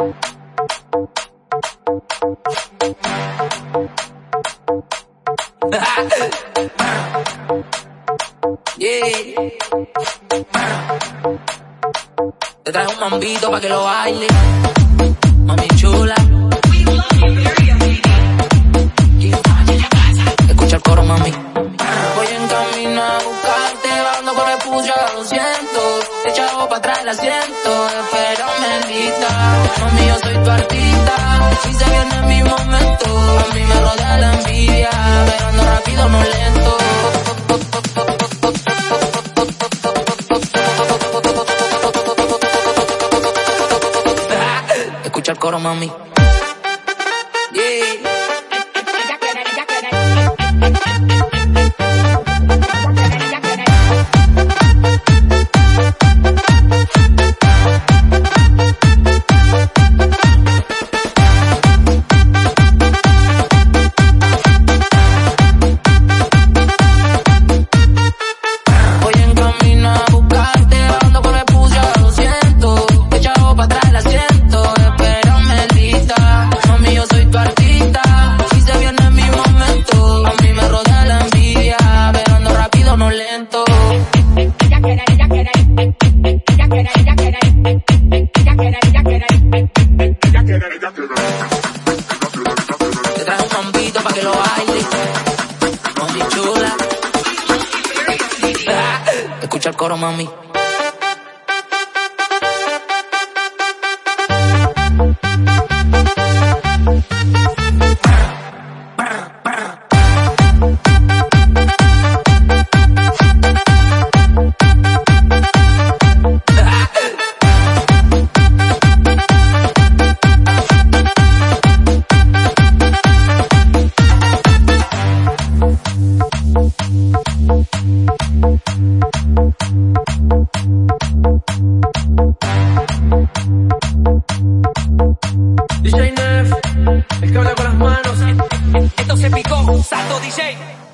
Te traje un mambito pa' que lo baile. Mami chula. Escucha el coro, mami. Voy en camino puya, lo siento. Echado para atrás el asiento, pero me lista. Mami, yo soy tu artista. Si se viene en mi momento, a mí me rodea la envidia. Pero ando rápido, no lento. Escucha el coro, mami. Yeah. Mambito pa' que lo baile. Mami chula. Escucha el coro, mami. DJ Neff, el que habla con las manos. Esto se picó, Sato DJ.